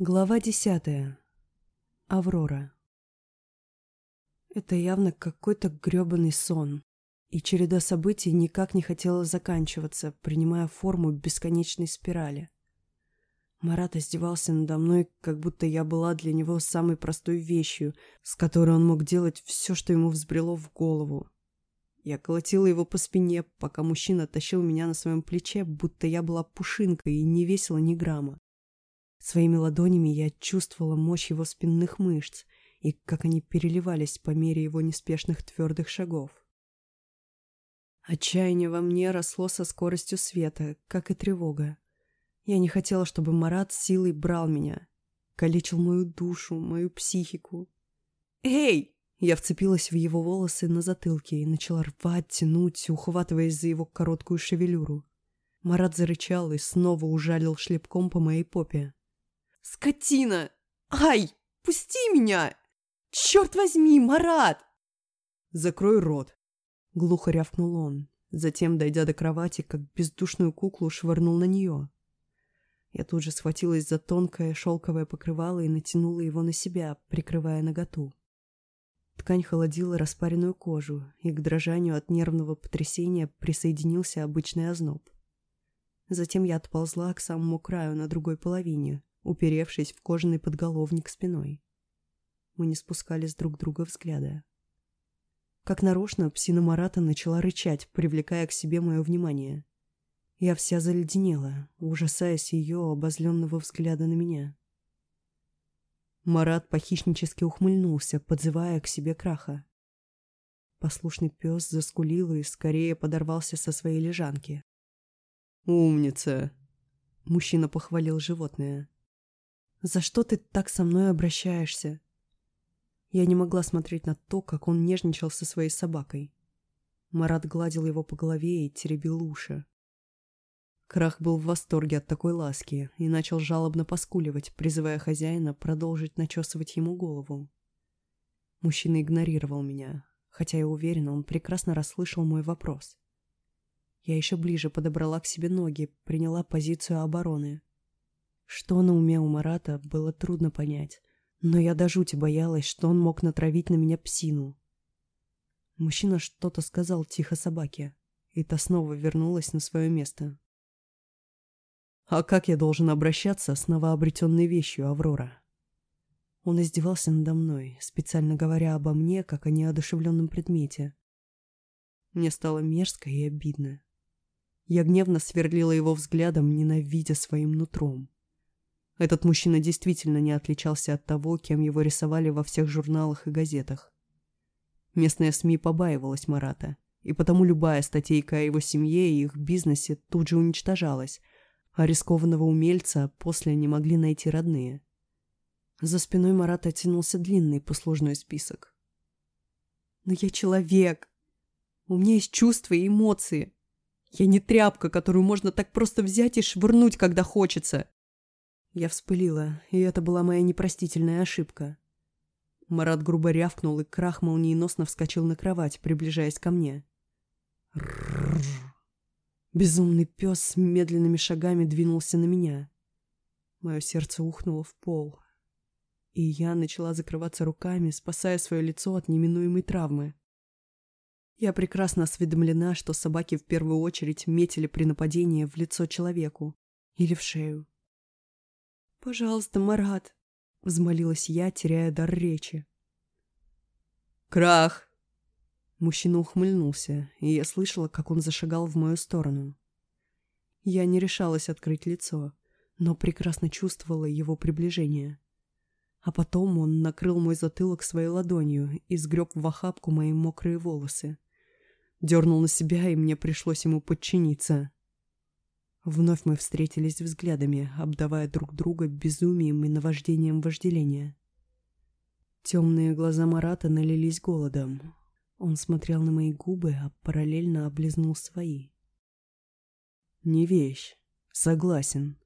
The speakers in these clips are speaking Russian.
Глава десятая. Аврора. Это явно какой-то грёбаный сон, и череда событий никак не хотела заканчиваться, принимая форму бесконечной спирали. Марат издевался надо мной, как будто я была для него самой простой вещью, с которой он мог делать все, что ему взбрело в голову. Я колотила его по спине, пока мужчина тащил меня на своем плече, будто я была пушинкой и не весила ни грамма. Своими ладонями я чувствовала мощь его спинных мышц и как они переливались по мере его неспешных твердых шагов. Отчаяние во мне росло со скоростью света, как и тревога. Я не хотела, чтобы Марат силой брал меня, калечил мою душу, мою психику. «Эй!» Я вцепилась в его волосы на затылке и начала рвать, тянуть, ухватываясь за его короткую шевелюру. Марат зарычал и снова ужалил шлепком по моей попе. Скотина! Ай! Пусти меня! Черт возьми, Марат! Закрой рот. Глухо рявкнул он. Затем, дойдя до кровати, как бездушную куклу, швырнул на нее. Я тут же схватилась за тонкое шелковое покрывало и натянула его на себя, прикрывая наготу. Ткань холодила распаренную кожу, и к дрожанию от нервного потрясения присоединился обычный озноб. Затем я отползла к самому краю на другой половине, уперевшись в кожаный подголовник спиной. Мы не спускали с друг друга взгляда. Как нарочно, псина Марата начала рычать, привлекая к себе мое внимание. Я вся заледенела, ужасаясь ее обозленного взгляда на меня. Марат похищнически ухмыльнулся, подзывая к себе краха. Послушный пес заскулил и скорее подорвался со своей лежанки. «Умница!» Мужчина похвалил животное. За что ты так со мной обращаешься?» Я не могла смотреть на то, как он нежничал со своей собакой. Марат гладил его по голове и теребил уши. Крах был в восторге от такой ласки и начал жалобно поскуливать, призывая хозяина продолжить начесывать ему голову. Мужчина игнорировал меня, хотя я уверена, он прекрасно расслышал мой вопрос. Я еще ближе подобрала к себе ноги, приняла позицию обороны. Что на уме у Марата, было трудно понять, но я до жути боялась, что он мог натравить на меня псину. Мужчина что-то сказал тихо собаке, и та снова вернулась на свое место. «А как я должен обращаться с новообретенной вещью, Аврора?» Он издевался надо мной, специально говоря обо мне, как о неодушевленном предмете. Мне стало мерзко и обидно. Я гневно сверлила его взглядом, ненавидя своим нутром. Этот мужчина действительно не отличался от того, кем его рисовали во всех журналах и газетах. Местная СМИ побаивалась Марата, и потому любая статейка о его семье и их бизнесе тут же уничтожалась, а рискованного умельца после не могли найти родные. За спиной Марата тянулся длинный послужной список. «Но я человек. У меня есть чувства и эмоции. Я не тряпка, которую можно так просто взять и швырнуть, когда хочется. Я вспылила, и это была моя непростительная ошибка. Марат грубо рявкнул, и крах молниеносно вскочил на кровать, приближаясь ко мне. Безумный пес медленными шагами двинулся на меня. Мое сердце ухнуло в пол, и я начала закрываться руками, спасая свое лицо от неминуемой травмы. Я прекрасно осведомлена, что собаки в первую очередь метили при нападении в лицо человеку или в шею. «Пожалуйста, Марат!» — взмолилась я, теряя дар речи. «Крах!» Мужчина ухмыльнулся, и я слышала, как он зашагал в мою сторону. Я не решалась открыть лицо, но прекрасно чувствовала его приближение. А потом он накрыл мой затылок своей ладонью и сгреб в охапку мои мокрые волосы. Дернул на себя, и мне пришлось ему подчиниться. Вновь мы встретились взглядами, обдавая друг друга безумием и наваждением вожделения. Темные глаза Марата налились голодом. Он смотрел на мои губы, а параллельно облизнул свои. «Не вещь. Согласен»,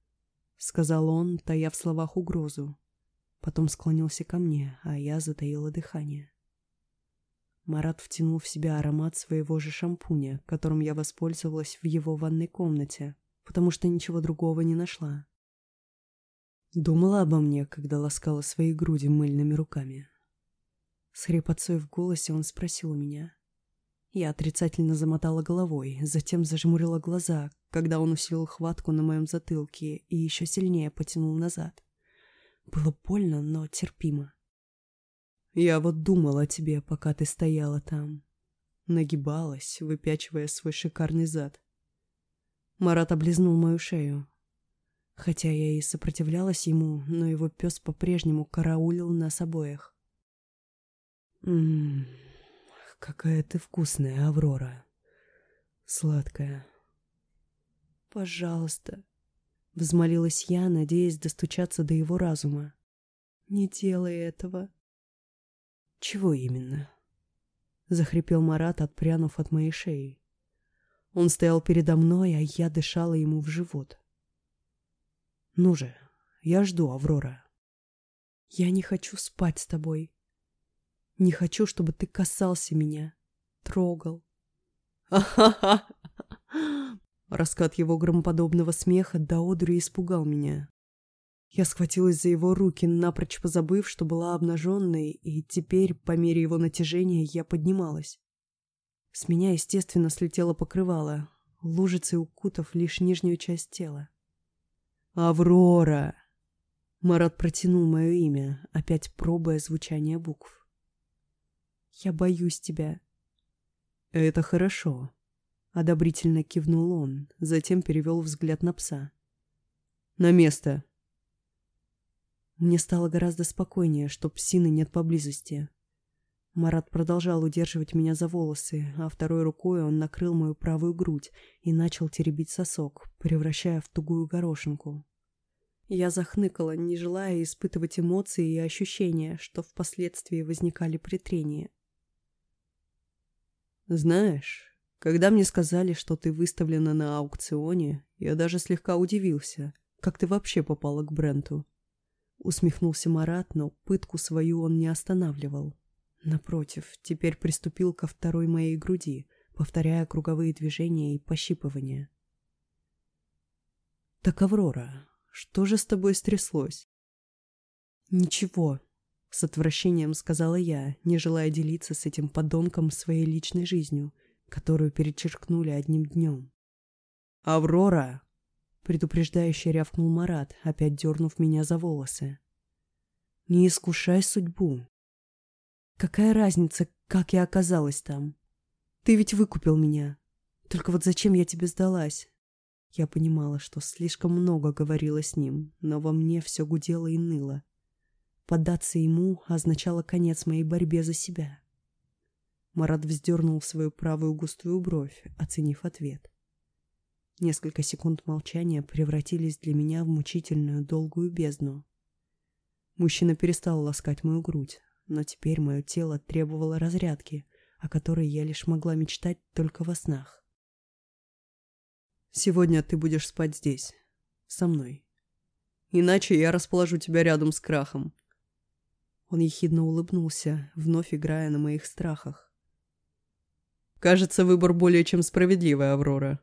— сказал он, тая в словах угрозу. Потом склонился ко мне, а я затаила дыхание. Марат втянул в себя аромат своего же шампуня, которым я воспользовалась в его ванной комнате, потому что ничего другого не нашла. Думала обо мне, когда ласкала свои груди мыльными руками. С хрипотцой в голосе он спросил меня. Я отрицательно замотала головой, затем зажмурила глаза, когда он усилил хватку на моем затылке и еще сильнее потянул назад. Было больно, но терпимо. Я вот думала о тебе, пока ты стояла там. Нагибалась, выпячивая свой шикарный зад. Марат облизнул мою шею. Хотя я и сопротивлялась ему, но его пес по-прежнему караулил нас обоих. Ммм, какая ты вкусная, Аврора. Сладкая. Пожалуйста, взмолилась я, надеясь достучаться до его разума. Не делай этого. Чего именно? Захрипел Марат, отпрянув от моей шеи. Он стоял передо мной, а я дышала ему в живот. Ну же, я жду, Аврора. Я не хочу спать с тобой. Не хочу, чтобы ты касался меня, трогал. Ха-ха-ха! Раскат его громоподобного смеха до одури испугал меня. Я схватилась за его руки, напрочь позабыв, что была обнаженной, и теперь, по мере его натяжения, я поднималась. С меня, естественно, слетело покрывало, лужицей укутав лишь нижнюю часть тела. «Аврора!» Марат протянул мое имя, опять пробуя звучание букв. «Я боюсь тебя». «Это хорошо», — одобрительно кивнул он, затем перевел взгляд на пса. «На место!» Мне стало гораздо спокойнее, что псины нет поблизости. Марат продолжал удерживать меня за волосы, а второй рукой он накрыл мою правую грудь и начал теребить сосок, превращая в тугую горошинку. Я захныкала, не желая испытывать эмоции и ощущения, что впоследствии возникали при трении. «Знаешь, когда мне сказали, что ты выставлена на аукционе, я даже слегка удивился, как ты вообще попала к Бренту». Усмехнулся Марат, но пытку свою он не останавливал. Напротив, теперь приступил ко второй моей груди, повторяя круговые движения и пощипывания. «Так, Аврора, что же с тобой стряслось?» «Ничего», — с отвращением сказала я, не желая делиться с этим подонком своей личной жизнью, которую перечеркнули одним днем. «Аврора!» — предупреждающе рявкнул Марат, опять дернув меня за волосы. «Не искушай судьбу. Какая разница, как я оказалась там? Ты ведь выкупил меня. Только вот зачем я тебе сдалась? Я понимала, что слишком много говорила с ним, но во мне все гудело и ныло. Поддаться ему означало конец моей борьбе за себя. Марат вздернул свою правую густую бровь, оценив ответ. Несколько секунд молчания превратились для меня в мучительную долгую бездну. Мужчина перестал ласкать мою грудь, но теперь мое тело требовало разрядки, о которой я лишь могла мечтать только во снах. «Сегодня ты будешь спать здесь, со мной. Иначе я расположу тебя рядом с крахом». Он ехидно улыбнулся, вновь играя на моих страхах. «Кажется, выбор более чем справедливый, Аврора.